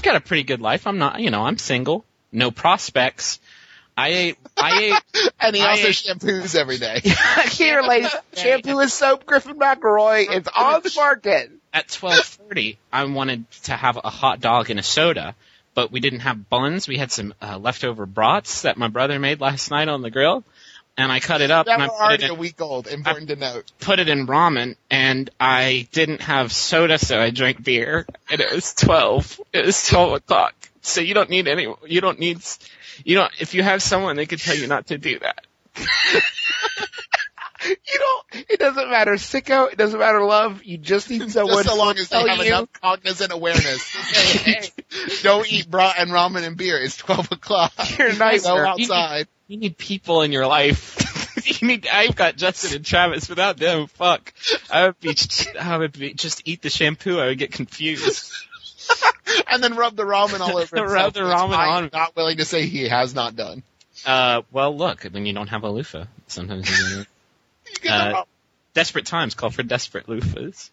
I've got a pretty good life. I'm not, you know, I'm single, no prospects. I ate, I ate, And he I also ate- shampoos every day. Here, ladies, shampoo and soap, Griffin McElroy. It's on the market. at 12:30, I wanted to have a hot dog and a soda, but we didn't have buns. We had some uh, leftover brats that my brother made last night on the grill, and I cut it up That and I were put it, already in, a week old. Important to note. put it in ramen, and I didn't have soda, so I drank beer, and it was 12. It was 12 o'clock. So you don't need any. You don't need. You don't. If you have someone, they could tell you not to do that. You don't. It doesn't matter, sicko. It doesn't matter, love. You just need someone Just so long to as tell they have you. enough cognizant awareness. to hey, don't eat brat and ramen and beer. It's 12 o'clock. You're nice. Go sir. outside. You need people in your life. you need. I've got Justin and Travis. Without them, fuck. I would be. I would be just eat the shampoo. I would get confused. And then rub the ramen all over. Rub the ramen I'm on. Not willing to say he has not done. Uh, well, look. When you don't have a loofah, sometimes you Uh, desperate times call for desperate loofahs.